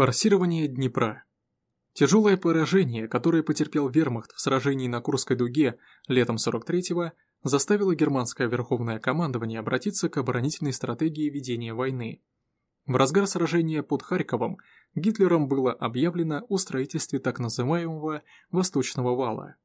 Форсирование Днепра. Тяжелое поражение, которое потерпел вермахт в сражении на Курской дуге летом 43-го, заставило германское верховное командование обратиться к оборонительной стратегии ведения войны. В разгар сражения под Харьковом Гитлером было объявлено о строительстве так называемого «Восточного вала».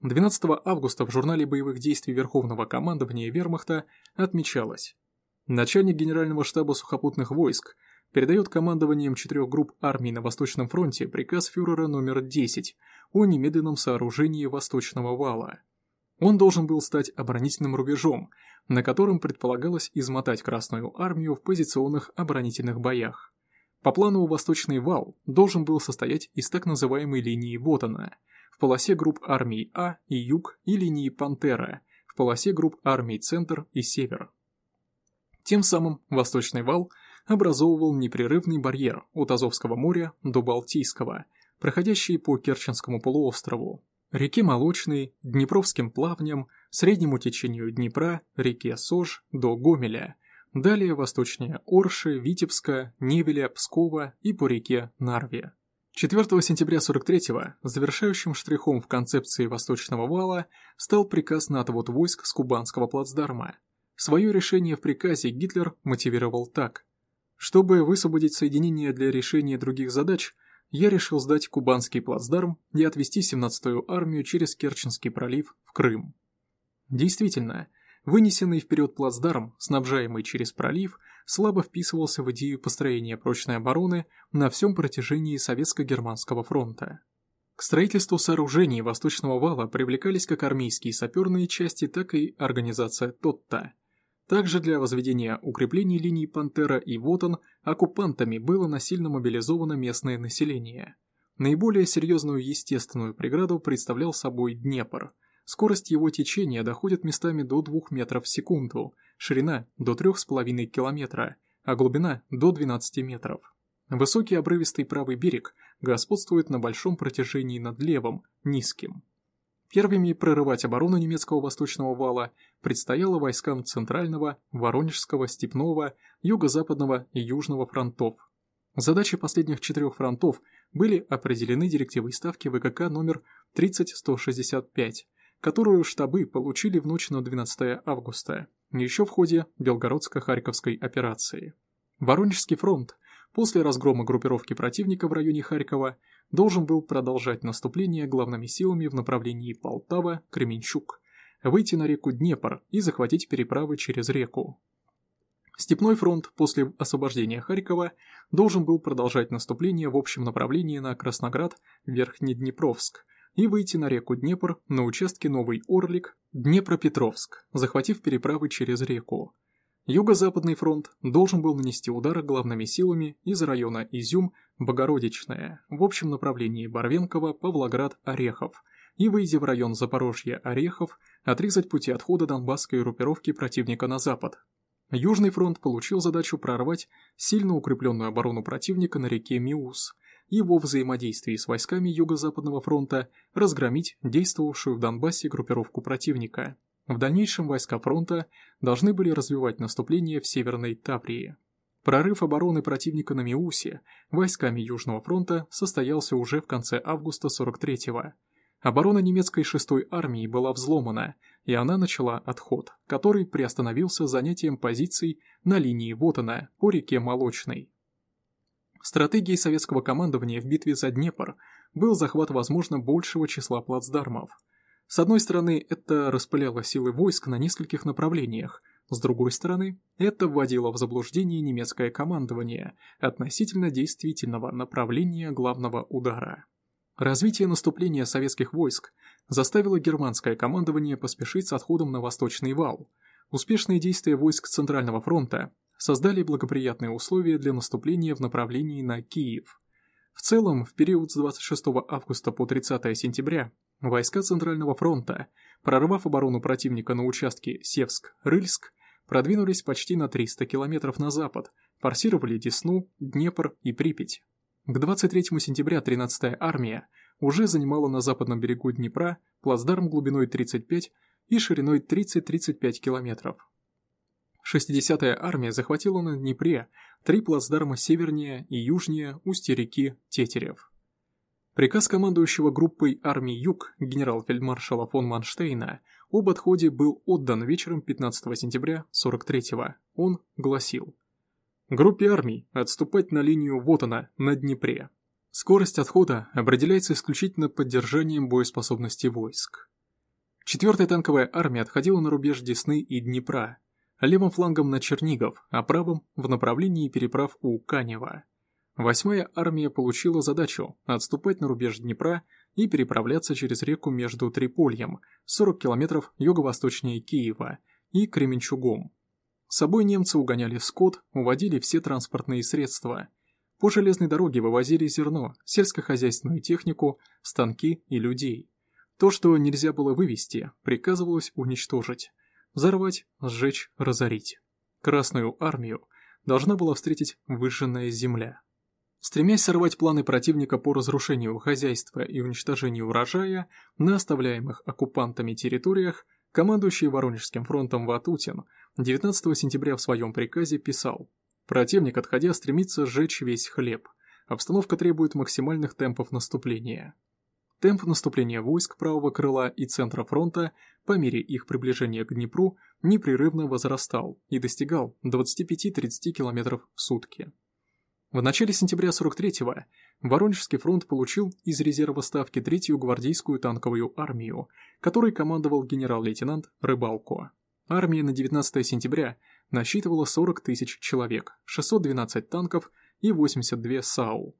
12 августа в журнале боевых действий Верховного командования Вермахта отмечалось Начальник Генерального штаба сухопутных войск – передает командованием четырех групп армий на Восточном фронте приказ фюрера номер 10 о немедленном сооружении Восточного вала. Он должен был стать оборонительным рубежом, на котором предполагалось измотать Красную армию в позиционных оборонительных боях. По плану Восточный вал должен был состоять из так называемой линии Вотана, в полосе групп армий А и Юг и линии Пантера, в полосе групп армий Центр и Север. Тем самым Восточный вал – образовывал непрерывный барьер от Азовского моря до Балтийского, проходящий по Керченскому полуострову, реке Молочной, Днепровским плавням, среднему течению Днепра, реке Сож до Гомеля, далее восточнее Орши, Витебска, Невеля, Пскова и по реке Нарве. 4 сентября 43-го завершающим штрихом в концепции Восточного вала стал приказ на отвод войск с Кубанского плацдарма. Свое решение в приказе Гитлер мотивировал так. Чтобы высвободить соединение для решения других задач, я решил сдать Кубанский плацдарм и отвести 17-ю армию через Керченский пролив в Крым. Действительно, вынесенный вперед плацдарм, снабжаемый через пролив, слабо вписывался в идею построения прочной обороны на всем протяжении Советско-Германского фронта. К строительству сооружений Восточного вала привлекались как армейские саперные части, так и организация ТОТТА – также для возведения укреплений линий Пантера и Вотон оккупантами было насильно мобилизовано местное население. Наиболее серьезную естественную преграду представлял собой Днепр. Скорость его течения доходит местами до 2 метров в секунду, ширина до 3,5 километра, а глубина до 12 метров. Высокий обрывистый правый берег господствует на большом протяжении над левым, низким. Первыми прорывать оборону немецкого восточного вала предстояло войскам Центрального, Воронежского, Степного, Юго-Западного и Южного фронтов. Задачи последних четырех фронтов были определены директивой ставки ВКК номер 30165, которую штабы получили в ночь на 12 августа, еще в ходе Белгородско-Харьковской операции. Воронежский фронт после разгрома группировки противника в районе Харькова должен был продолжать наступление главными силами в направлении Полтава-Кременчук, выйти на реку Днепр и захватить переправы через реку. Степной фронт после освобождения Харькова должен был продолжать наступление в общем направлении на Красноград, Верхнеднепровск и выйти на реку Днепр на участке Новый Орлик, Днепропетровск, захватив переправы через реку. Юго-Западный фронт должен был нанести удары главными силами из района Изюм-Богородичная в общем направлении Барвенкова, Павлоград, Орехов и, выйдя в район Запорожья-Орехов, отрезать пути отхода донбасской группировки противника на запад. Южный фронт получил задачу прорвать сильно укрепленную оборону противника на реке Миус и во взаимодействии с войсками Юго-Западного фронта разгромить действовавшую в Донбассе группировку противника. В дальнейшем войска фронта должны были развивать наступление в Северной Таврии. Прорыв обороны противника на Миусе войсками Южного фронта состоялся уже в конце августа 43-го. Оборона немецкой 6-й армии была взломана, и она начала отход, который приостановился занятием позиций на линии Вотана по реке Молочной. Стратегией советского командования в битве за Днепр был захват возможно большего числа плацдармов – с одной стороны, это распыляло силы войск на нескольких направлениях, с другой стороны, это вводило в заблуждение немецкое командование относительно действительного направления главного удара. Развитие наступления советских войск заставило германское командование поспешить с отходом на Восточный вал. Успешные действия войск Центрального фронта создали благоприятные условия для наступления в направлении на Киев. В целом, в период с 26 августа по 30 сентября Войска Центрального фронта, прорвав оборону противника на участке Севск-Рыльск, продвинулись почти на 300 километров на запад, форсировали Десну, Днепр и Припять. К 23 сентября 13-я армия уже занимала на западном берегу Днепра плацдарм глубиной 35 и шириной 30-35 километров. 60-я армия захватила на Днепре три плацдарма севернее и южнее устья реки Тетерев. Приказ командующего группой армий Юг генерал-фельдмаршала фон Манштейна об отходе был отдан вечером 15 сентября 43-го. Он гласил «Группе армий отступать на линию вот она, на Днепре. Скорость отхода определяется исключительно поддержанием боеспособности войск. Четвертая танковая армия отходила на рубеж Десны и Днепра, левым флангом на Чернигов, а правым в направлении переправ у Канева. Восьмая армия получила задачу отступать на рубеж Днепра и переправляться через реку между Трипольем, 40 километров юго-восточнее Киева, и Кременчугом. С собой немцы угоняли скот, уводили все транспортные средства. По железной дороге вывозили зерно, сельскохозяйственную технику, станки и людей. То, что нельзя было вывести, приказывалось уничтожить. Взорвать, сжечь, разорить. Красную армию должна была встретить выжженная земля. Стремясь сорвать планы противника по разрушению хозяйства и уничтожению урожая на оставляемых оккупантами территориях, командующий Воронежским фронтом Ватутин 19 сентября в своем приказе писал «Противник, отходя, стремится сжечь весь хлеб. Обстановка требует максимальных темпов наступления». Темп наступления войск правого крыла и центра фронта по мере их приближения к Днепру непрерывно возрастал и достигал 25-30 км в сутки. В начале сентября 43-го Воронежский фронт получил из резерва ставки третью гвардейскую танковую армию, которой командовал генерал-лейтенант Рыбалко. Армия на 19 сентября насчитывала 40 тысяч человек, 612 танков и 82 САУ.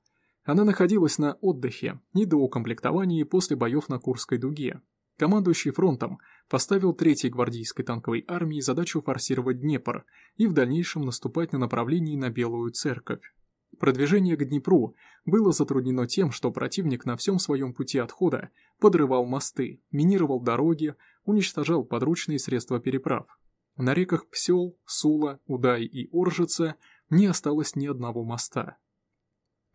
Она находилась на отдыхе и до укомплектования после боев на Курской дуге. Командующий фронтом поставил третьей гвардейской танковой армии задачу форсировать Днепр и в дальнейшем наступать на направлении на Белую Церковь. Продвижение к Днепру было затруднено тем, что противник на всем своем пути отхода подрывал мосты, минировал дороги, уничтожал подручные средства переправ. На реках Псел, Сула, Удай и Оржица не осталось ни одного моста.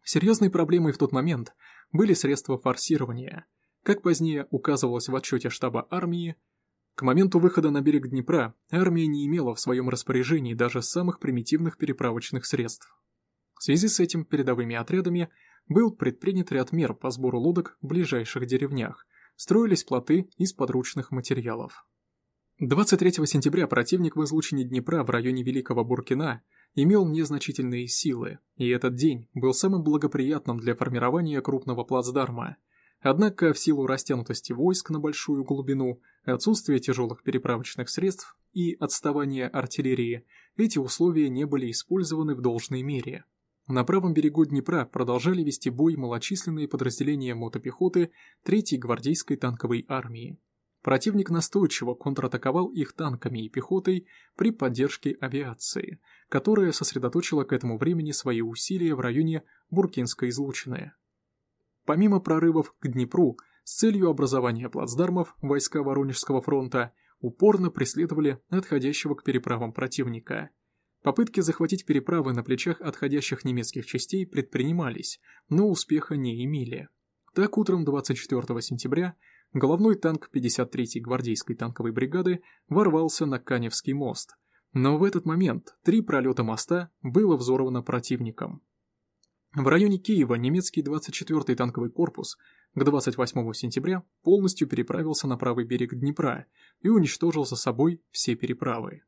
Серьезной проблемой в тот момент были средства форсирования. Как позднее указывалось в отчете штаба армии, к моменту выхода на берег Днепра армия не имела в своем распоряжении даже самых примитивных переправочных средств. В связи с этим передовыми отрядами был предпринят ряд мер по сбору лодок в ближайших деревнях, строились плоты из подручных материалов. 23 сентября противник в излучине Днепра в районе Великого Буркина имел незначительные силы, и этот день был самым благоприятным для формирования крупного плацдарма. Однако в силу растянутости войск на большую глубину, отсутствия тяжелых переправочных средств и отставания артиллерии, эти условия не были использованы в должной мере. На правом берегу Днепра продолжали вести бой малочисленные подразделения мотопехоты 3-й гвардейской танковой армии. Противник настойчиво контратаковал их танками и пехотой при поддержке авиации, которая сосредоточила к этому времени свои усилия в районе Буркинской излучины. Помимо прорывов к Днепру, с целью образования плацдармов войска Воронежского фронта упорно преследовали отходящего к переправам противника – Попытки захватить переправы на плечах отходящих немецких частей предпринимались, но успеха не имели. Так, утром 24 сентября головной танк 53-й гвардейской танковой бригады ворвался на Каневский мост, но в этот момент три пролета моста было взорвано противником. В районе Киева немецкий 24-й танковый корпус к 28 сентября полностью переправился на правый берег Днепра и уничтожил за собой все переправы.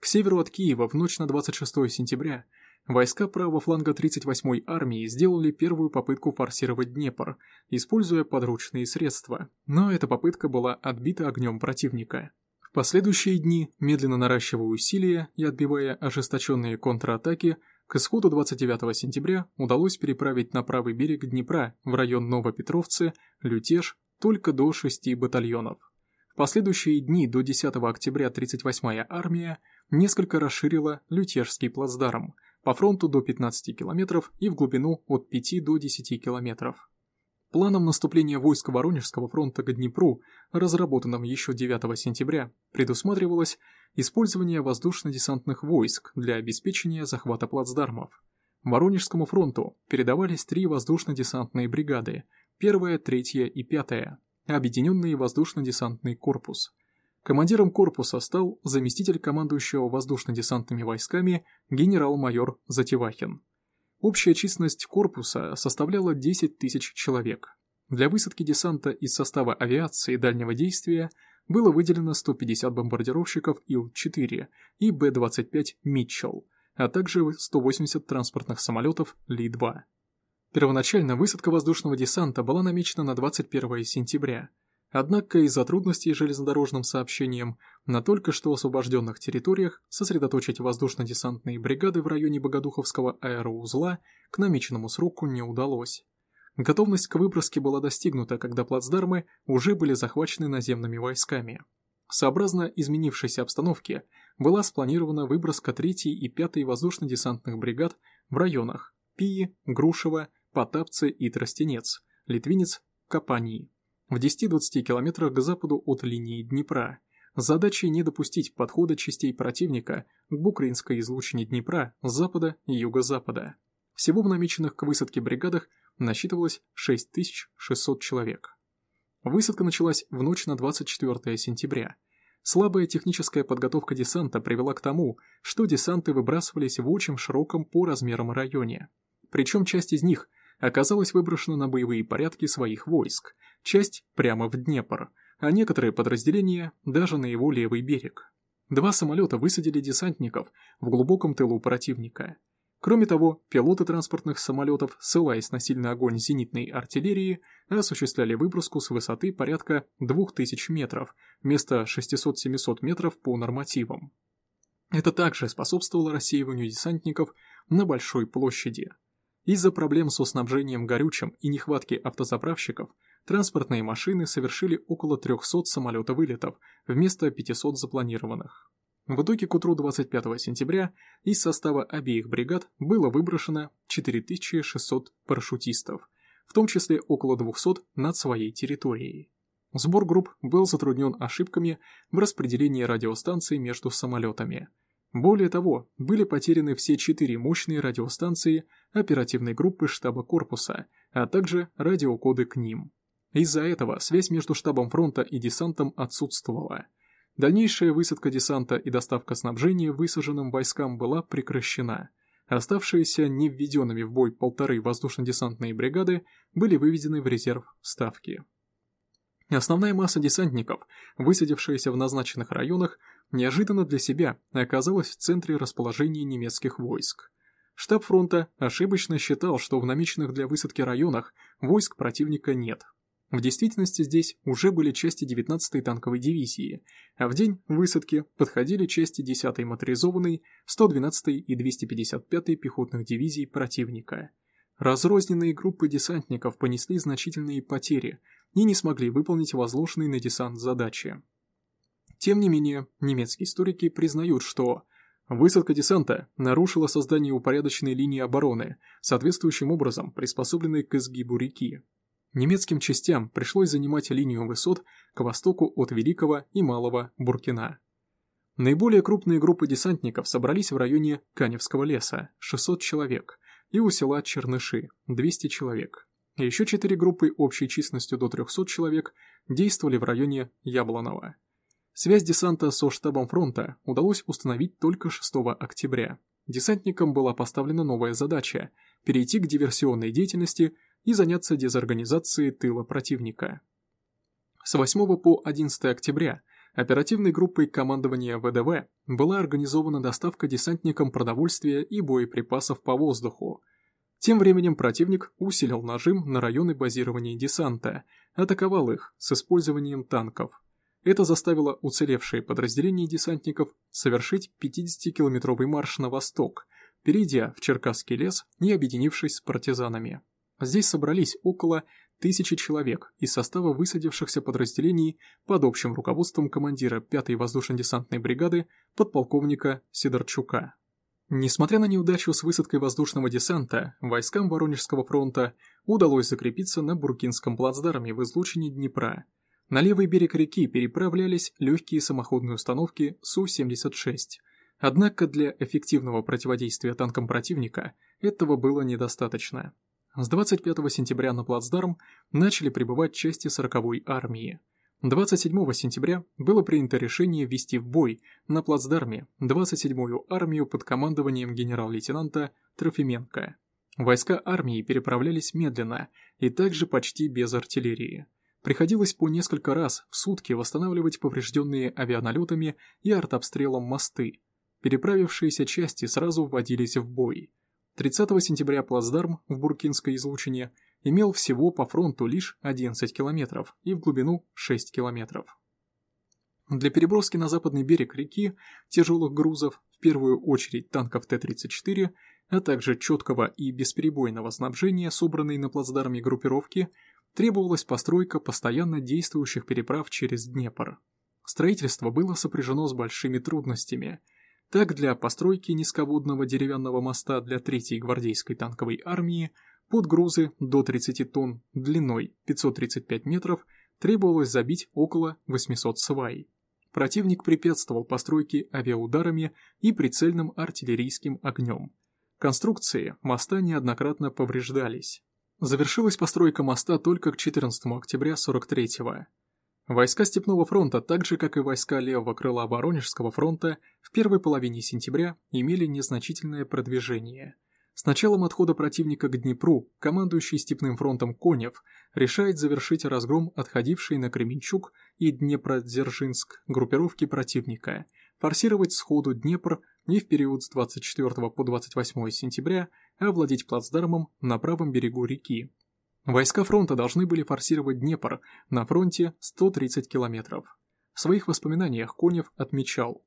К северу от Киева в ночь на 26 сентября войска правого фланга 38-й армии сделали первую попытку форсировать Днепр, используя подручные средства, но эта попытка была отбита огнем противника. В последующие дни, медленно наращивая усилия и отбивая ожесточенные контратаки, к исходу 29 сентября удалось переправить на правый берег Днепра в район Новопетровцы, Лютеж, только до шести батальонов. Последующие дни до 10 октября 38-я армия несколько расширила Лютежский плацдарм по фронту до 15 км и в глубину от 5 до 10 км. Планом наступления войск Воронежского фронта к Днепру, разработанным еще 9 сентября, предусматривалось использование воздушно-десантных войск для обеспечения захвата плацдармов. Воронежскому фронту передавались три воздушно-десантные бригады, первая, третья и пятая, объединенный воздушно-десантный корпус. Командиром корпуса стал заместитель командующего воздушно-десантными войсками генерал-майор Затевахин. Общая численность корпуса составляла 10 тысяч человек. Для высадки десанта из состава авиации дальнего действия было выделено 150 бомбардировщиков Ил-4 и Б-25 «Митчелл», а также 180 транспортных самолетов Ли-2. Первоначально высадка воздушного десанта была намечена на 21 сентября, Однако из-за трудностей с железнодорожным сообщением на только что освобожденных территориях сосредоточить воздушно-десантные бригады в районе Богодуховского аэроузла к намеченному сроку не удалось. Готовность к выброске была достигнута, когда плацдармы уже были захвачены наземными войсками. Сообразно изменившейся обстановке была спланирована выброска 3-й и 5-й воздушно-десантных бригад в районах Пии, Грушево, Потапцы и Тростенец, Литвинец, Капании в 10-20 километрах к западу от линии Днепра, задачей не допустить подхода частей противника к Букринской излучине Днепра с запада и юго-запада. Всего в намеченных к высадке бригадах насчитывалось 6600 человек. Высадка началась в ночь на 24 сентября. Слабая техническая подготовка десанта привела к тому, что десанты выбрасывались в очень широком по размерам районе. Причем часть из них оказалась выброшена на боевые порядки своих войск, часть прямо в Днепр, а некоторые подразделения даже на его левый берег. Два самолета высадили десантников в глубоком тылу противника. Кроме того, пилоты транспортных самолетов, ссылаясь на сильный огонь зенитной артиллерии, осуществляли выброску с высоты порядка 2000 метров вместо 600-700 метров по нормативам. Это также способствовало рассеиванию десантников на большой площади. Из-за проблем со снабжением горючим и нехватки автозаправщиков транспортные машины совершили около 300 самолета-вылетов вместо 500 запланированных. В итоге к утру 25 сентября из состава обеих бригад было выброшено 4600 парашютистов, в том числе около 200 над своей территорией. Сбор групп был затруднен ошибками в распределении радиостанций между самолетами. Более того, были потеряны все четыре мощные радиостанции оперативной группы штаба корпуса, а также радиокоды к ним. Из-за этого связь между штабом фронта и десантом отсутствовала – Дальнейшая высадка десанта и доставка снабжения высаженным войскам была прекращена. Оставшиеся не введенными в бой полторы воздушно-десантные бригады были выведены в резерв ставки. Основная масса десантников, высадившаяся в назначенных районах, неожиданно для себя оказалась в центре расположения немецких войск. Штаб фронта ошибочно считал, что в намеченных для высадки районах войск противника нет – в действительности здесь уже были части 19-й танковой дивизии, а в день высадки подходили части 10-й моторизованной, 112-й и 255-й пехотных дивизий противника. Разрозненные группы десантников понесли значительные потери и не смогли выполнить возложенные на десант задачи. Тем не менее, немецкие историки признают, что Высадка десанта нарушила создание упорядоченной линии обороны, соответствующим образом приспособленной к изгибу реки. Немецким частям пришлось занимать линию высот к востоку от Великого и Малого Буркина. Наиболее крупные группы десантников собрались в районе Каневского леса – 600 человек, и у села Черныши – 200 человек. Еще четыре группы общей численностью до 300 человек действовали в районе Яблонова. Связь десанта со штабом фронта удалось установить только 6 октября. Десантникам была поставлена новая задача – перейти к диверсионной деятельности – и заняться дезорганизацией тыла противника. С 8 по 11 октября оперативной группой командования ВДВ была организована доставка десантникам продовольствия и боеприпасов по воздуху. Тем временем противник усилил нажим на районы базирования десанта, атаковал их с использованием танков. Это заставило уцелевшие подразделения десантников совершить 50-километровый марш на восток, перейдя в Черкасский лес и объединившись с партизанами. Здесь собрались около тысячи человек из состава высадившихся подразделений под общим руководством командира 5-й воздушно-десантной бригады подполковника Сидорчука. Несмотря на неудачу с высадкой воздушного десанта, войскам Воронежского фронта удалось закрепиться на Буркинском плацдарме в излучине Днепра. На левый берег реки переправлялись легкие самоходные установки Су-76. Однако для эффективного противодействия танкам противника этого было недостаточно. С 25 сентября на плацдарм начали прибывать части 40-й армии. 27 сентября было принято решение ввести в бой на плацдарме 27-ю армию под командованием генерал-лейтенанта Трофименко. Войска армии переправлялись медленно и также почти без артиллерии. Приходилось по несколько раз в сутки восстанавливать поврежденные авианалетами и артобстрелом мосты. Переправившиеся части сразу вводились в бой. 30 сентября плацдарм в Буркинской излучине имел всего по фронту лишь 11 километров и в глубину 6 километров. Для переброски на западный берег реки тяжелых грузов, в первую очередь танков Т-34, а также четкого и бесперебойного снабжения, собранной на плацдарме группировки, требовалась постройка постоянно действующих переправ через Днепр. Строительство было сопряжено с большими трудностями. Так, для постройки низководного деревянного моста для 3-й гвардейской танковой армии под грузы до 30 тонн длиной 535 метров требовалось забить около 800 свай. Противник препятствовал постройке авиаударами и прицельным артиллерийским огнем. Конструкции моста неоднократно повреждались. Завершилась постройка моста только к 14 октября 43-го. Войска Степного фронта, так же как и войска левого крыла Воронежского фронта, в первой половине сентября имели незначительное продвижение. С началом отхода противника к Днепру командующий Степным фронтом Конев решает завершить разгром отходившей на Кременчук и Днепродзержинск группировки противника, форсировать сходу Днепр и в период с 24 по 28 сентября овладеть плацдармом на правом берегу реки. Войска фронта должны были форсировать Днепр на фронте 130 километров. В своих воспоминаниях Конев отмечал,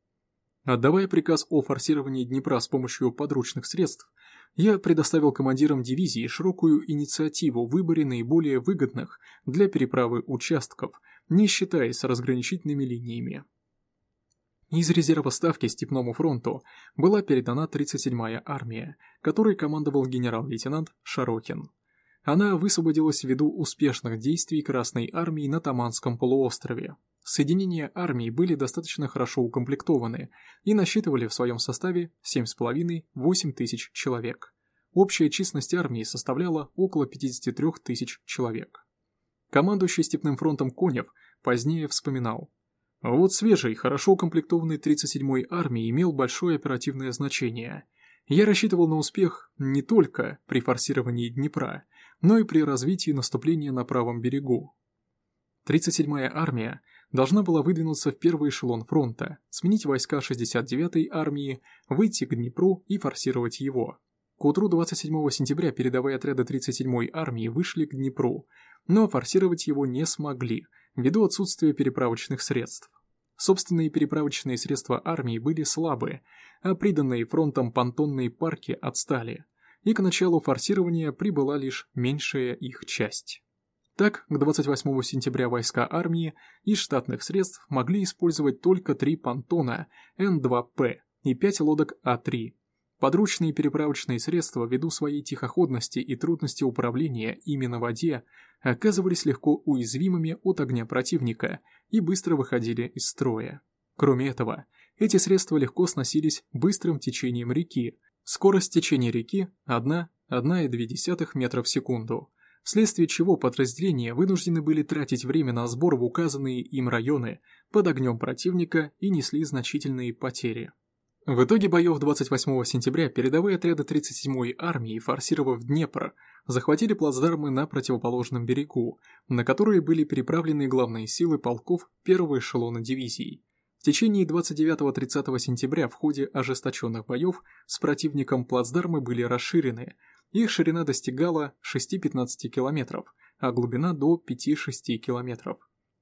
Отдавая приказ о форсировании Днепра с помощью подручных средств, я предоставил командирам дивизии широкую инициативу в выборе наиболее выгодных для переправы участков, не считаясь разграничительными линиями. Из резерва ставки Степному фронту была передана 37-я армия, которой командовал генерал-лейтенант Шарокин. Она высвободилась ввиду успешных действий Красной армии на Таманском полуострове. Соединения армии были достаточно хорошо укомплектованы и насчитывали в своем составе 7,5-8 тысяч человек. Общая численность армии составляла около 53 тысяч человек. Командующий Степным фронтом Конев позднее вспоминал – а вот свежий, хорошо укомплектованный 37-й армии имел большое оперативное значение. Я рассчитывал на успех не только при форсировании Днепра, но и при развитии наступления на правом берегу. 37-я армия должна была выдвинуться в первый эшелон фронта, сменить войска 69-й армии, выйти к Днепру и форсировать его. К утру 27 сентября передовые отряды 37-й армии вышли к Днепру, но форсировать его не смогли, ввиду отсутствия переправочных средств. Собственные переправочные средства армии были слабые, а приданные фронтом понтонные парки отстали, и к началу форсирования прибыла лишь меньшая их часть. Так, к 28 сентября войска армии из штатных средств могли использовать только три понтона Н-2П и пять лодок А-3, Подручные переправочные средства, ввиду своей тихоходности и трудности управления ими на воде, оказывались легко уязвимыми от огня противника и быстро выходили из строя. Кроме этого, эти средства легко сносились быстрым течением реки. Скорость течения реки 1,1,2 метра в секунду, вследствие чего подразделения вынуждены были тратить время на сбор в указанные им районы под огнем противника и несли значительные потери. В итоге боев 28 сентября передовые отряды 37-й армии, форсировав Днепр, захватили плацдармы на противоположном берегу, на которые были переправлены главные силы полков первого эшелона дивизий. В течение 29-30 сентября в ходе ожесточенных боев с противником плацдармы были расширены, их ширина достигала 6-15 километров, а глубина до 5-6 километров.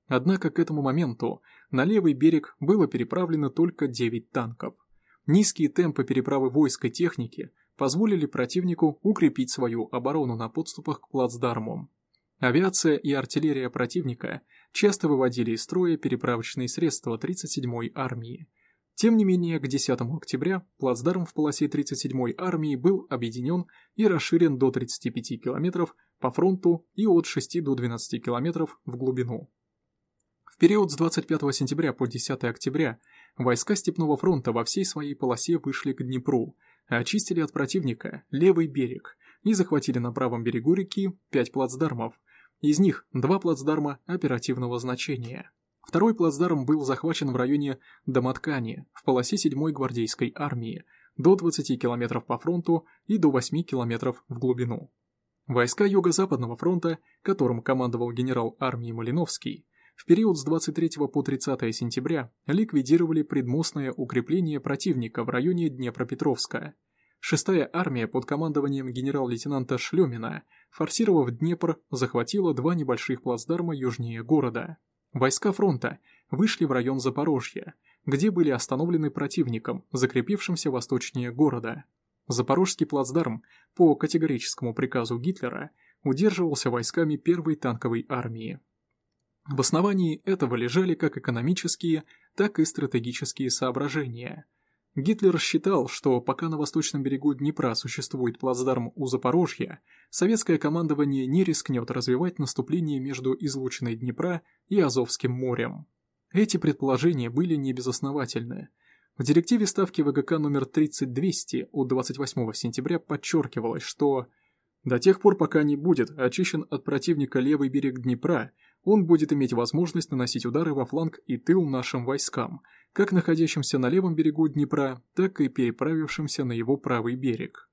Однако к этому моменту на левый берег было переправлено только 9 танков. Низкие темпы переправы войск и техники позволили противнику укрепить свою оборону на подступах к плацдармам. Авиация и артиллерия противника часто выводили из строя переправочные средства 37-й армии. Тем не менее, к 10 октября плацдарм в полосе 37-й армии был объединен и расширен до 35 километров по фронту и от 6 до 12 километров в глубину. Период с 25 сентября по 10 октября Войска Степного фронта во всей своей полосе вышли к Днепру, очистили от противника левый берег и захватили на правом берегу реки пять плацдармов, из них два плацдарма оперативного значения. Второй плацдарм был захвачен в районе Домоткани в полосе 7-й гвардейской армии до 20 км по фронту и до 8 км в глубину. Войска Юго-Западного фронта, которым командовал генерал армии Малиновский, в период с 23 по 30 сентября ликвидировали предмостное укрепление противника в районе Днепропетровска. Шестая армия под командованием генерал-лейтенанта Шлемина, форсировав Днепр, захватила два небольших плацдарма южнее города. Войска фронта вышли в район Запорожья, где были остановлены противником, закрепившимся восточнее города. Запорожский плацдарм по категорическому приказу Гитлера удерживался войсками первой танковой армии. В основании этого лежали как экономические, так и стратегические соображения. Гитлер считал, что пока на восточном берегу Днепра существует плацдарм у Запорожья, советское командование не рискнет развивать наступление между излученной Днепра и Азовским морем. Эти предположения были небезосновательны. В директиве ставки ВГК номер 3200 от 28 сентября подчеркивалось, что до тех пор, пока не будет очищен от противника левый берег Днепра, он будет иметь возможность наносить удары во фланг и тыл нашим войскам, как находящимся на левом берегу Днепра, так и переправившимся на его правый берег.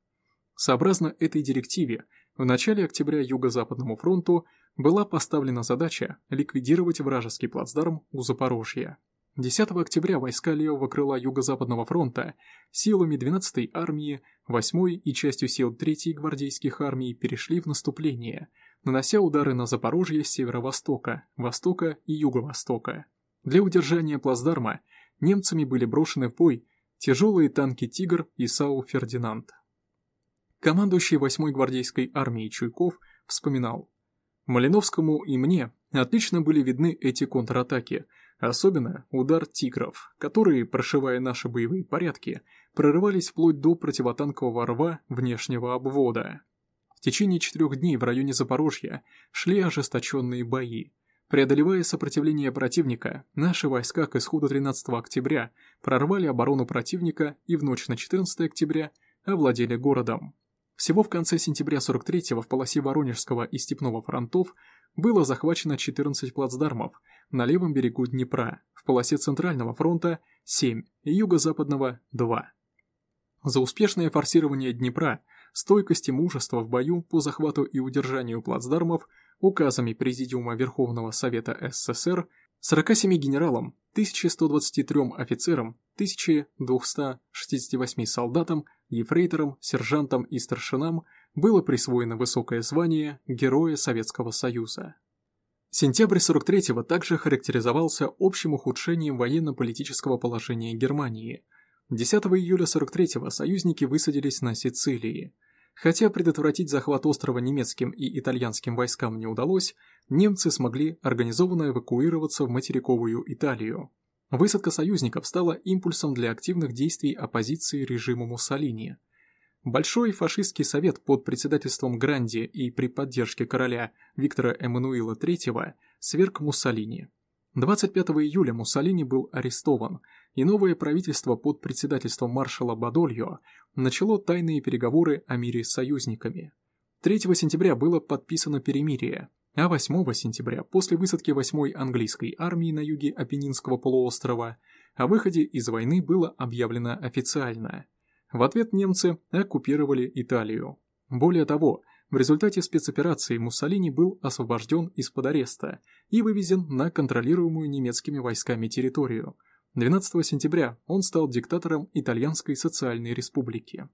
Сообразно этой директиве, в начале октября Юго-Западному фронту была поставлена задача ликвидировать вражеский плацдарм у Запорожья. 10 октября войска левого крыла Юго-Западного фронта силами 12-й армии, 8-й и частью сил 3-й гвардейских армий перешли в наступление, нанося удары на Запорожье с северо-востока, востока и юго-востока. Для удержания плацдарма немцами были брошены в бой тяжелые танки «Тигр» и САУ «Фердинанд». Командующий 8-й гвардейской армией Чуйков вспоминал «Малиновскому и мне отлично были видны эти контратаки – Особенно удар «Тигров», которые, прошивая наши боевые порядки, прорывались вплоть до противотанкового рва внешнего обвода. В течение четырех дней в районе Запорожья шли ожесточенные бои. Преодолевая сопротивление противника, наши войска к исходу 13 октября прорвали оборону противника и в ночь на 14 октября овладели городом. Всего в конце сентября 43-го в полосе Воронежского и Степного фронтов было захвачено 14 плацдармов на левом берегу Днепра, в полосе Центрального фронта 7 и Юго-Западного 2. За успешное форсирование Днепра, стойкость и мужество в бою по захвату и удержанию плацдармов указами Президиума Верховного Совета СССР 47 генералам, 1123 офицерам, 1268 солдатам, ефрейторам, сержантам и старшинам – было присвоено высокое звание Героя Советского Союза. Сентябрь 43-го также характеризовался общим ухудшением военно-политического положения Германии. 10 июля 43-го союзники высадились на Сицилии. Хотя предотвратить захват острова немецким и итальянским войскам не удалось, немцы смогли организованно эвакуироваться в материковую Италию. Высадка союзников стала импульсом для активных действий оппозиции режиму Муссолини – Большой фашистский совет под председательством Гранди и при поддержке короля Виктора Эммануила III сверг Муссолини. 25 июля Муссолини был арестован, и новое правительство под председательством маршала Бадольо начало тайные переговоры о мире с союзниками. 3 сентября было подписано перемирие, а 8 сентября, после высадки 8-й английской армии на юге Апеннинского полуострова, о выходе из войны было объявлено официально – в ответ немцы оккупировали Италию. Более того, в результате спецоперации Муссолини был освобожден из-под ареста и вывезен на контролируемую немецкими войсками территорию. 12 сентября он стал диктатором Итальянской социальной республики.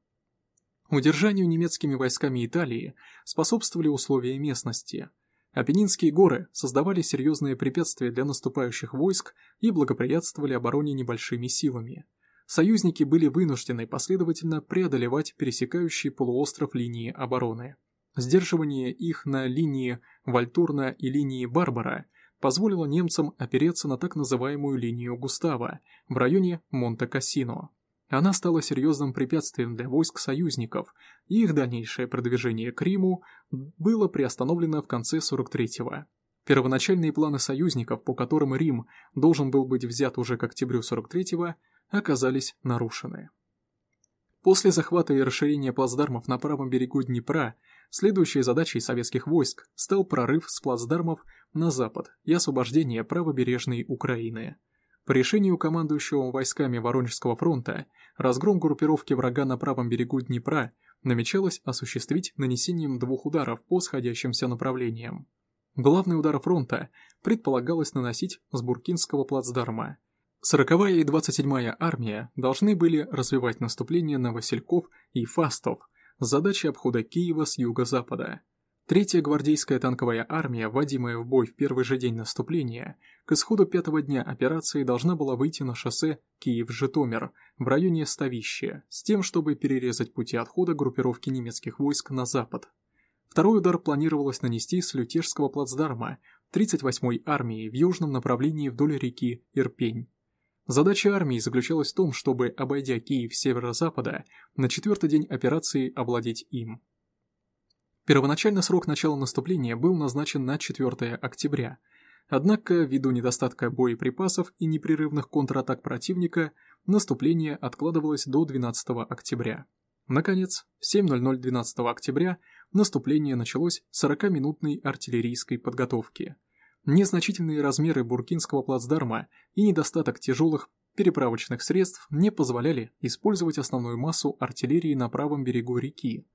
Удержанию немецкими войсками Италии способствовали условия местности. Апеннинские горы создавали серьезные препятствия для наступающих войск и благоприятствовали обороне небольшими силами союзники были вынуждены последовательно преодолевать пересекающие полуостров линии обороны. Сдерживание их на линии Вальтурна и линии Барбара позволило немцам опереться на так называемую линию Густава в районе Монте-Кассино. Она стала серьезным препятствием для войск союзников, и их дальнейшее продвижение к Риму было приостановлено в конце 43-го. Первоначальные планы союзников, по которым Рим должен был быть взят уже к октябрю 43-го, оказались нарушены. После захвата и расширения плацдармов на правом берегу Днепра следующей задачей советских войск стал прорыв с плацдармов на запад и освобождение правобережной Украины. По решению командующего войсками Воронежского фронта, разгром группировки врага на правом берегу Днепра намечалось осуществить нанесением двух ударов по сходящимся направлениям. Главный удар фронта предполагалось наносить с Буркинского плацдарма. 40-я и 27-я армия должны были развивать наступление на Васильков и Фастов с задачей обхода Киева с юго-запада. Третья гвардейская танковая армия, вводимая в бой в первый же день наступления, к исходу пятого дня операции должна была выйти на шоссе Киев-Житомир в районе Ставище с тем, чтобы перерезать пути отхода группировки немецких войск на запад. Второй удар планировалось нанести с Лютежского плацдарма 38-й армии в южном направлении вдоль реки Ирпень. Задача армии заключалась в том, чтобы, обойдя Киев северо-запада, на четвертый день операции овладеть им. Первоначально срок начала наступления был назначен на 4 октября, однако ввиду недостатка боеприпасов и непрерывных контратак противника, наступление откладывалось до 12 октября. Наконец, в 7.00 12 октября наступление началось с 40-минутной артиллерийской подготовки. Незначительные размеры буркинского плацдарма и недостаток тяжелых переправочных средств не позволяли использовать основную массу артиллерии на правом берегу реки,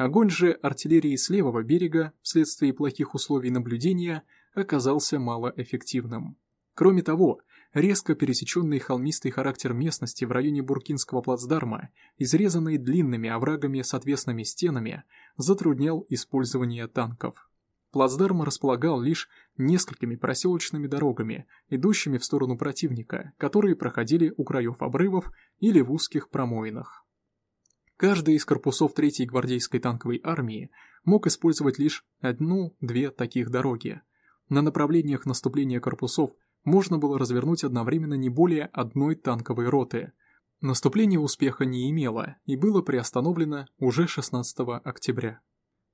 Огонь же артиллерии с левого берега, вследствие плохих условий наблюдения, оказался малоэффективным. Кроме того, резко пересеченный холмистый характер местности в районе Буркинского плацдарма, изрезанный длинными оврагами с отвесными стенами, затруднял использование танков. Плацдарм располагал лишь несколькими проселочными дорогами, идущими в сторону противника, которые проходили у краев обрывов или в узких промоинах. Каждый из корпусов 3-й гвардейской танковой армии мог использовать лишь одну-две таких дороги. На направлениях наступления корпусов можно было развернуть одновременно не более одной танковой роты. Наступление успеха не имело и было приостановлено уже 16 октября.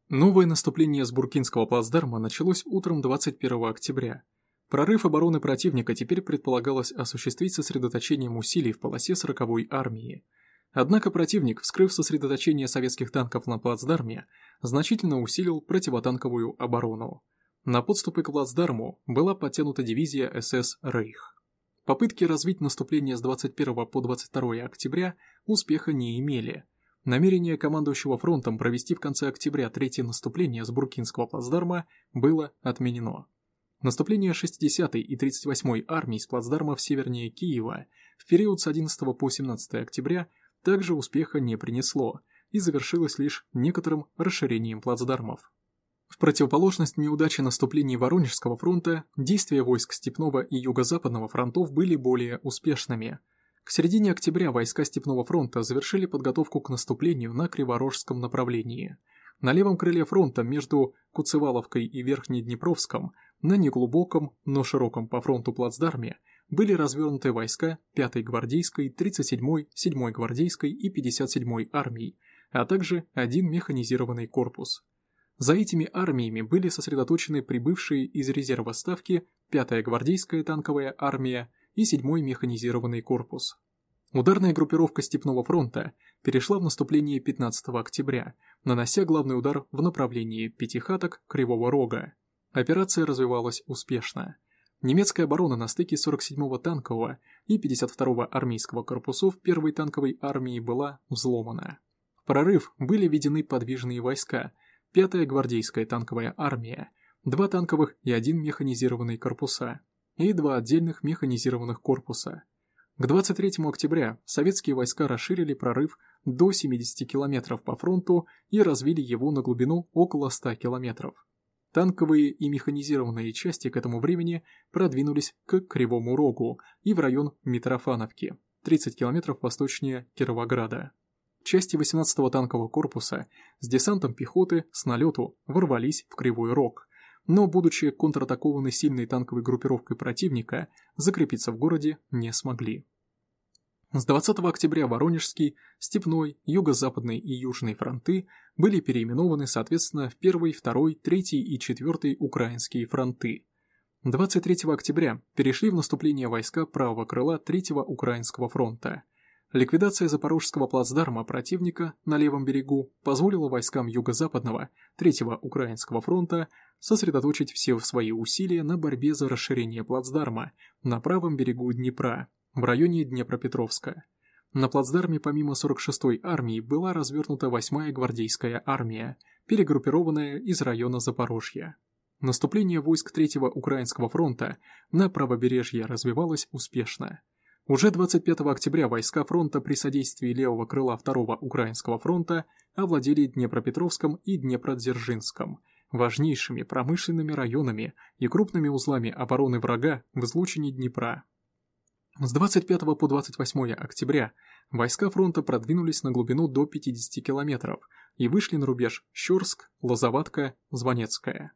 Новое наступление с Буркинского плацдарма началось утром 21 октября. Прорыв обороны противника теперь предполагалось осуществить сосредоточением усилий в полосе 40-й армии – Однако противник, вскрыв сосредоточение советских танков на плацдарме, значительно усилил противотанковую оборону. На подступы к плацдарму была подтянута дивизия СС «Рейх». Попытки развить наступление с 21 по 22 октября успеха не имели. Намерение командующего фронтом провести в конце октября третье наступление с Буркинского плацдарма было отменено. Наступление 60-й и 38-й армий с плацдармов севернее Киева в период с 11 по 17 октября – также успеха не принесло и завершилось лишь некоторым расширением плацдармов. В противоположность неудаче наступлений Воронежского фронта, действия войск Степного и Юго-Западного фронтов были более успешными. К середине октября войска Степного фронта завершили подготовку к наступлению на Криворожском направлении. На левом крыле фронта между Куцеваловкой и Верхнеднепровском на неглубоком, но широком по фронту плацдарме были развернуты войска 5-й гвардейской, 37-й, 7-й гвардейской и 57-й армий, а также один механизированный корпус. За этими армиями были сосредоточены прибывшие из резерва ставки 5-я гвардейская танковая армия и 7-й механизированный корпус. Ударная группировка Степного фронта перешла в наступление 15 октября, нанося главный удар в направлении Пятихаток Кривого Рога. Операция развивалась успешно. Немецкая оборона на стыке 47-го танкового и 52-го армейского корпусов 1-й танковой армии была взломана. В прорыв были введены подвижные войска, 5-я гвардейская танковая армия, два танковых и один механизированный корпуса и два отдельных механизированных корпуса. К 23 октября советские войска расширили прорыв до 70 километров по фронту и развили его на глубину около 100 километров. Танковые и механизированные части к этому времени продвинулись к Кривому Рогу и в район Митрофановки, 30 километров восточнее Кировограда. Части 18-го танкового корпуса с десантом пехоты с налету ворвались в Кривой Рог, но, будучи контратакованы сильной танковой группировкой противника, закрепиться в городе не смогли. С 20 октября Воронежский, Степной, Юго-Западный и Южный фронты были переименованы соответственно в 1, 2, 3 и 4 украинские фронты. 23 октября перешли в наступление войска правого крыла 3 Украинского фронта. Ликвидация Запорожского плацдарма противника на левом берегу позволила войскам Юго-Западного, Третьего Украинского фронта сосредоточить все свои усилия на борьбе за расширение плацдарма на правом берегу Днепра, в районе Днепропетровска. На плацдарме помимо 46-й армии была развернута 8-я гвардейская армия, перегруппированная из района Запорожья. Наступление войск Третьего Украинского фронта на правобережье развивалось успешно. Уже 25 октября войска фронта при содействии левого крыла Второго Украинского фронта овладели Днепропетровском и Днепродзержинском, важнейшими промышленными районами и крупными узлами обороны врага в излучине Днепра. С 25 по 28 октября войска фронта продвинулись на глубину до 50 километров и вышли на рубеж Щорск, Лозоватка, Звонецкая.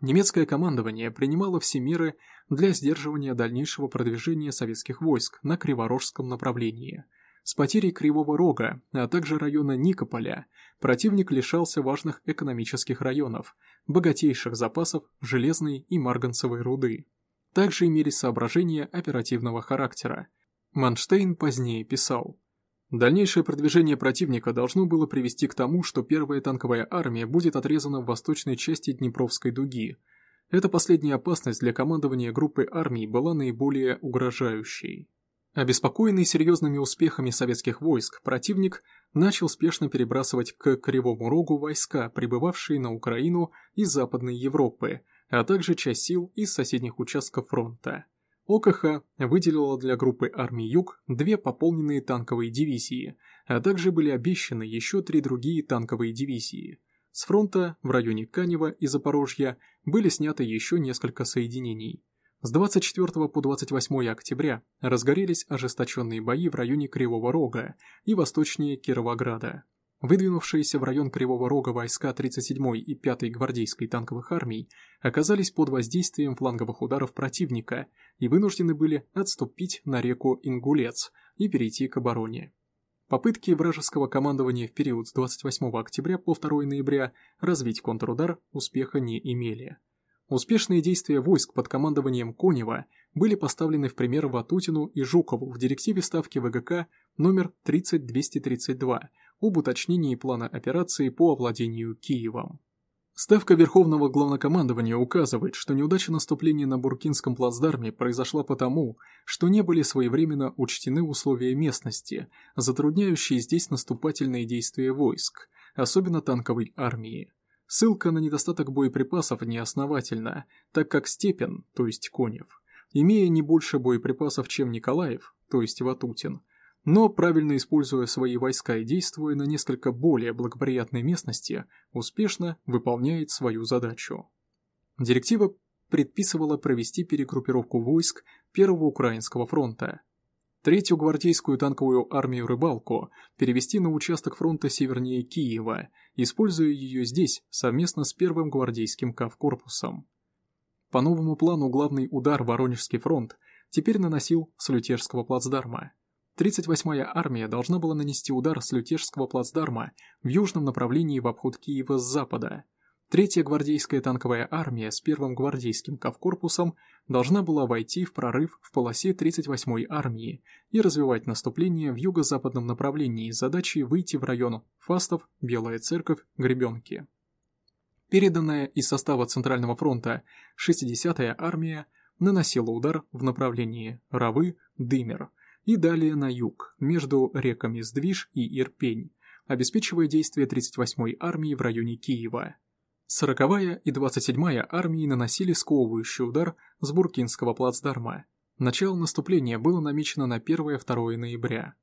Немецкое командование принимало все меры для сдерживания дальнейшего продвижения советских войск на Криворожском направлении. С потерей Кривого Рога, а также района Никополя, противник лишался важных экономических районов, богатейших запасов железной и марганцевой руды. Также имелись соображения оперативного характера. Манштейн позднее писал. Дальнейшее продвижение противника должно было привести к тому, что первая танковая армия будет отрезана в восточной части Днепровской дуги. Эта последняя опасность для командования группы армий была наиболее угрожающей. Обеспокоенный серьезными успехами советских войск, противник начал спешно перебрасывать к Кривому Рогу войска, прибывавшие на Украину из Западной Европы, а также часть сил из соседних участков фронта. ОКХ выделила для группы армий Юг две пополненные танковые дивизии, а также были обещаны еще три другие танковые дивизии. С фронта в районе Канева и Запорожья были сняты еще несколько соединений. С 24 по 28 октября разгорелись ожесточенные бои в районе Кривого Рога и восточнее Кировограда. Выдвинувшиеся в район Кривого Рога войска 37-й и 5-й гвардейской танковых армий оказались под воздействием фланговых ударов противника и вынуждены были отступить на реку Ингулец и перейти к обороне. Попытки вражеского командования в период с 28 октября по 2 ноября развить контрудар успеха не имели. Успешные действия войск под командованием Конева были поставлены в пример Ватутину и Жукову в директиве Ставки ВГК номер 30232 об уточнении плана операции по овладению Киевом. Ставка Верховного Главнокомандования указывает, что неудача наступления на Буркинском плацдарме произошла потому, что не были своевременно учтены условия местности, затрудняющие здесь наступательные действия войск, особенно танковой армии. Ссылка на недостаток боеприпасов неосновательна, так как Степен, то есть Конев, имея не больше боеприпасов, чем Николаев, то есть Ватутин, но правильно используя свои войска и действуя на несколько более благоприятной местности, успешно выполняет свою задачу. Директива предписывала провести перегруппировку войск Первого Украинского фронта. Третью гвардейскую танковую армию «Рыбалку» перевести на участок фронта севернее Киева, используя ее здесь совместно с Первым гвардейским кавкорпусом. По новому плану главный удар Воронежский фронт теперь наносил с Лютежского плацдарма. 38-я армия должна была нанести удар с Лютежского плацдарма в южном направлении в обход Киева с запада. Третья гвардейская танковая армия с первым гвардейским кавкорпусом должна была войти в прорыв в полосе 38-й армии и развивать наступление в юго-западном направлении с задачей выйти в район Фастов, Белая Церковь, Гребенки. Переданная из состава Центрального фронта 60-я армия наносила удар в направлении Равы, Дымер – и далее на юг, между реками Сдвиж и Ирпень, обеспечивая действия 38-й армии в районе Киева. 40-я и 27-я армии наносили сковывающий удар с Буркинского плацдарма. Начало наступления было намечено на 1-2 ноября.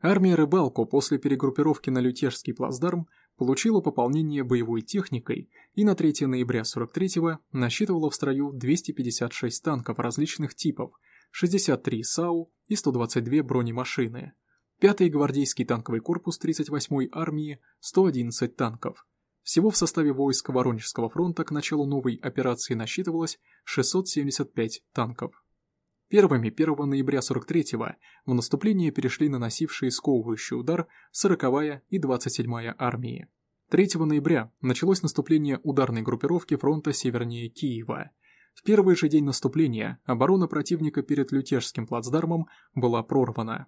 Армия Рыбалку после перегруппировки на Лютежский плацдарм получила пополнение боевой техникой и на 3 ноября 43-го насчитывала в строю 256 танков различных типов, 63 САУ и 122 бронемашины. 5-й гвардейский танковый корпус 38-й армии 111 танков. Всего в составе войск Воронежского фронта к началу новой операции насчитывалось 675 танков. Первыми 1 ноября 43-го в наступление перешли наносившие сковывающий удар 40-я и 27-я армии. 3 ноября началось наступление ударной группировки фронта севернее Киева – в первый же день наступления оборона противника перед Лютежским плацдармом была прорвана.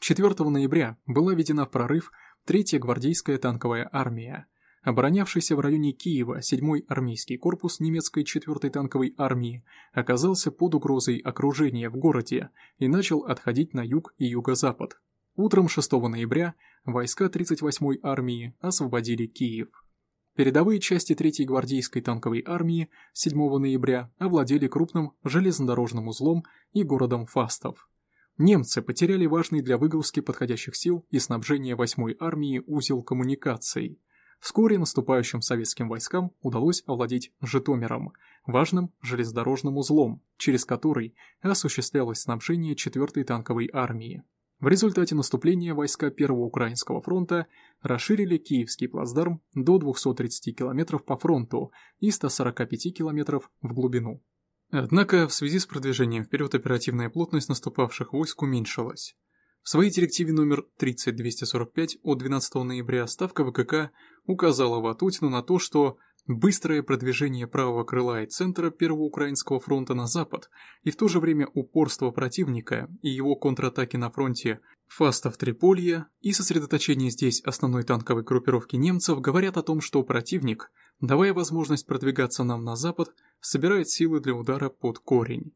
4 ноября была введена в прорыв 3-я гвардейская танковая армия. Оборонявшийся в районе Киева 7-й армейский корпус немецкой 4-й танковой армии оказался под угрозой окружения в городе и начал отходить на юг и юго-запад. Утром 6 ноября войска 38-й армии освободили Киев. Передовые части 3-й гвардейской танковой армии 7 ноября овладели крупным железнодорожным узлом и городом Фастов. Немцы потеряли важный для выгрузки подходящих сил и снабжения 8-й армии узел коммуникаций. Вскоре наступающим советским войскам удалось овладеть Житомиром, важным железнодорожным узлом, через который осуществлялось снабжение 4-й танковой армии. В результате наступления войска Первого Украинского фронта расширили Киевский плацдарм до 230 км по фронту и 145 км в глубину. Однако, в связи с продвижением вперед оперативная плотность наступавших войск уменьшилась. В своей директиве номер 30245 от 12 ноября Ставка ВКК указала Ватутину на то, что быстрое продвижение правого крыла и центра Первого Украинского фронта на запад и в то же время упорство противника и его контратаки на фронте Фастов-Триполье и сосредоточение здесь основной танковой группировки немцев говорят о том, что противник, давая возможность продвигаться нам на запад, собирает силы для удара под корень.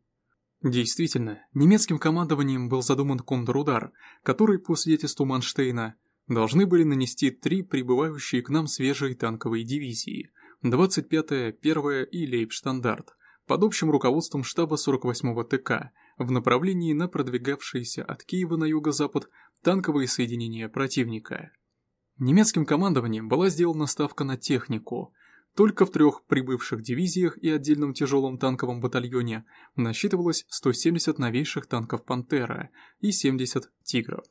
Действительно, немецким командованием был задуман контрудар, который, по свидетельству Манштейна, должны были нанести три прибывающие к нам свежие танковые дивизии – 25-я, 1-я и Лейбштандарт, под общим руководством штаба 48-го ТК в направлении на продвигавшиеся от Киева на юго-запад танковые соединения противника. Немецким командованием была сделана ставка на технику – только в трех прибывших дивизиях и отдельном тяжелом танковом батальоне насчитывалось 170 новейших танков «Пантера» и 70 «Тигров».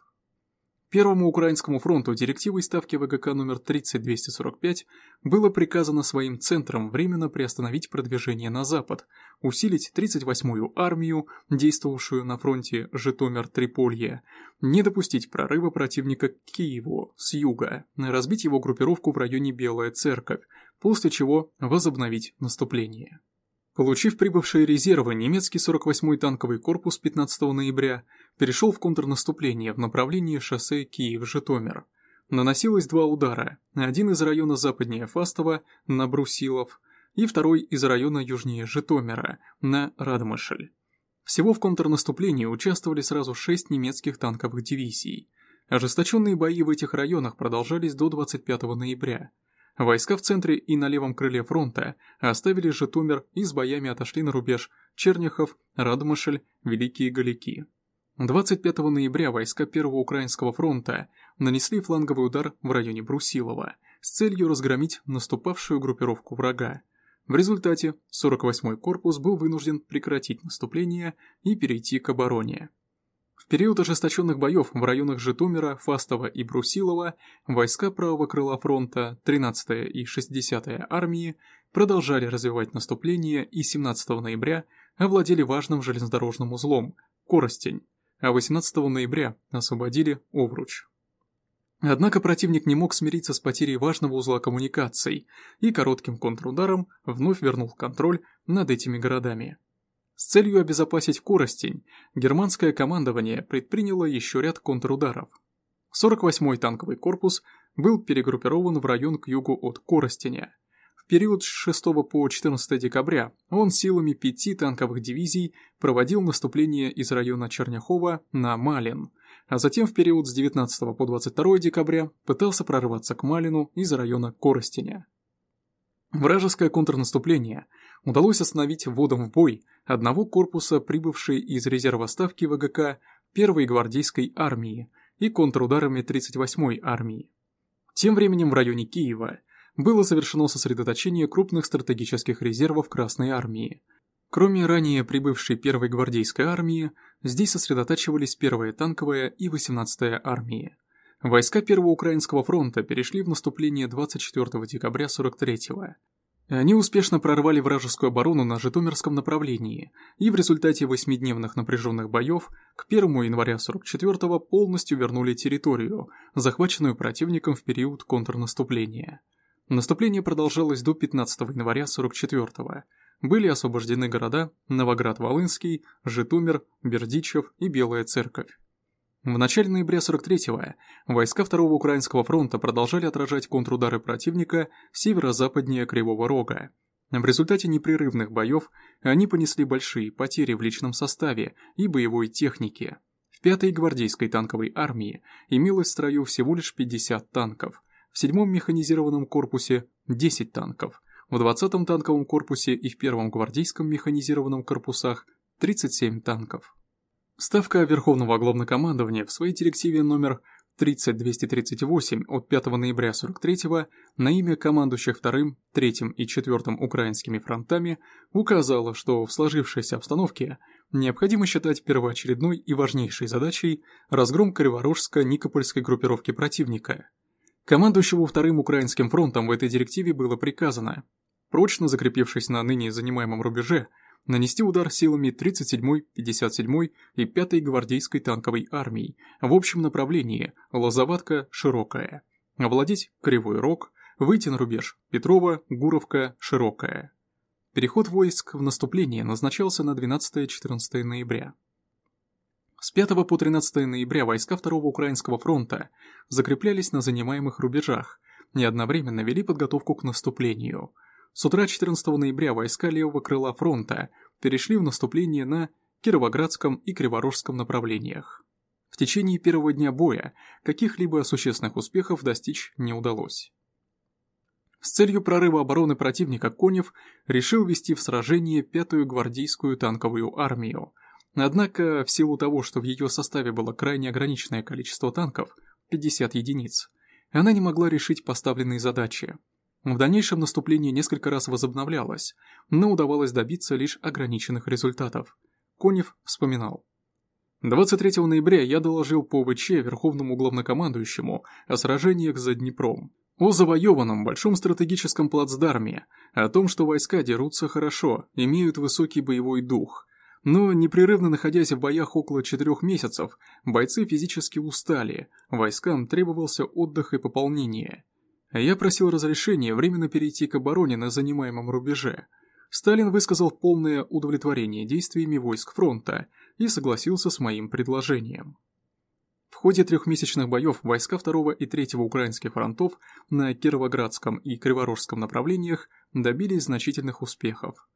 Первому Украинскому фронту директивой Ставки ВГК номер 30245 было приказано своим центрам временно приостановить продвижение на запад, усилить 38-ю армию, действовавшую на фронте Житомир-Триполье, не допустить прорыва противника к Киеву с юга, разбить его группировку в районе Белая Церковь, после чего возобновить наступление. Получив прибывшие резервы, немецкий 48-й танковый корпус 15 ноября перешел в контрнаступление в направлении шоссе Киев-Житомир. Наносилось два удара, один из района западнее Фастова на Брусилов и второй из района южнее Житомира на Радмышль. Всего в контрнаступлении участвовали сразу шесть немецких танковых дивизий. Ожесточенные бои в этих районах продолжались до 25 ноября – Войска в центре и на левом крыле фронта оставили Житомир и с боями отошли на рубеж Черняхов, Радмышль, Великие Галики. 25 ноября войска Первого Украинского фронта нанесли фланговый удар в районе Брусилова с целью разгромить наступавшую группировку врага. В результате 48-й корпус был вынужден прекратить наступление и перейти к обороне. В период ожесточенных боев в районах Житомира, Фастова и Брусилова войска правого крыла фронта 13-я и 60-я армии продолжали развивать наступление и 17 ноября овладели важным железнодорожным узлом – Коростень, а 18 ноября освободили Овруч. Однако противник не мог смириться с потерей важного узла коммуникаций и коротким контрударом вновь вернул контроль над этими городами. С целью обезопасить Коростень, германское командование предприняло еще ряд контрударов. 48-й танковый корпус был перегруппирован в район к югу от Коростеня. В период с 6 по 14 декабря он силами пяти танковых дивизий проводил наступление из района Черняхова на Малин, а затем в период с 19 по 22 декабря пытался прорваться к Малину из района Коростеня. Вражеское контрнаступление удалось остановить вводом в бой одного корпуса, прибывшей из резерва ставки ВГК первой гвардейской армии и контрударами 38-й армии. Тем временем в районе Киева было совершено сосредоточение крупных стратегических резервов Красной армии. Кроме ранее прибывшей первой гвардейской армии, здесь сосредотачивались 1-я танковая и 18-я армии. Войска Первого Украинского фронта перешли в наступление 24 декабря 43-го. Они успешно прорвали вражескую оборону на Житомирском направлении и в результате восьмидневных напряженных боев к 1 января 44-го полностью вернули территорию, захваченную противником в период контрнаступления. Наступление продолжалось до 15 января 44-го. Были освобождены города Новоград-Волынский, Житомир, Бердичев и Белая Церковь. В начале ноября 43-го войска Второго Украинского фронта продолжали отражать контрудары противника северо-западнее Кривого Рога. В результате непрерывных боев они понесли большие потери в личном составе и боевой технике. В 5-й гвардейской танковой армии имелось в строю всего лишь 50 танков, в 7-м механизированном корпусе 10 танков, в 20-м танковом корпусе и в 1-м гвардейском механизированном корпусах 37 танков. Ставка Верховного Главнокомандования в своей директиве номер 30238 от 5 ноября 43 на имя командующих вторым, третьим и четвертым украинскими фронтами указала, что в сложившейся обстановке необходимо считать первоочередной и важнейшей задачей разгром Криворожско-Никопольской группировки противника. Командующему вторым украинским фронтом в этой директиве было приказано, прочно закрепившись на ныне занимаемом рубеже, нанести удар силами 37-й, 57-й и 5-й гвардейской танковой армии в общем направлении Лозоватка-Широкая, овладеть Кривой Рог, выйти на рубеж Петрова, Гуровка, Широкая. Переход войск в наступление назначался на 12-14 ноября. С 5 по 13 ноября войска Второго Украинского фронта закреплялись на занимаемых рубежах и одновременно вели подготовку к наступлению – с утра 14 ноября войска левого крыла фронта перешли в наступление на Кировоградском и Криворожском направлениях. В течение первого дня боя каких-либо существенных успехов достичь не удалось. С целью прорыва обороны противника Конев решил ввести в сражение пятую гвардейскую танковую армию. Однако, в силу того, что в ее составе было крайне ограниченное количество танков, 50 единиц, она не могла решить поставленные задачи – в дальнейшем наступление несколько раз возобновлялось, но удавалось добиться лишь ограниченных результатов. Конев вспоминал. 23 ноября я доложил по ВЧ Верховному главнокомандующему о сражениях за Днепром, о завоеванном большом стратегическом плацдарме, о том, что войска дерутся хорошо, имеют высокий боевой дух. Но, непрерывно находясь в боях около четырех месяцев, бойцы физически устали, войскам требовался отдых и пополнение – я просил разрешения временно перейти к обороне на занимаемом рубеже. Сталин высказал полное удовлетворение действиями войск фронта и согласился с моим предложением. В ходе трехмесячных боев войска 2 и 3 украинских фронтов на Кировоградском и Криворожском направлениях добились значительных успехов.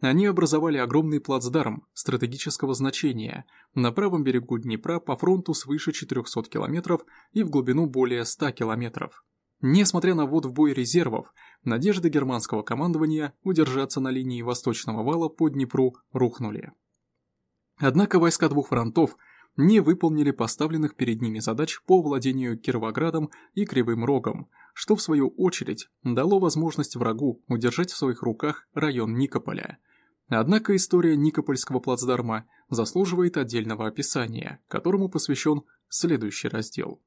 Они образовали огромный плацдарм стратегического значения на правом берегу Днепра по фронту свыше 400 километров и в глубину более 100 километров. Несмотря на ввод в бой резервов, надежды германского командования удержаться на линии Восточного вала по Днепру рухнули. Однако войска двух фронтов не выполнили поставленных перед ними задач по владению Кировоградом и Кривым Рогом, что в свою очередь дало возможность врагу удержать в своих руках район Никополя. Однако история Никопольского плацдарма заслуживает отдельного описания, которому посвящен следующий раздел.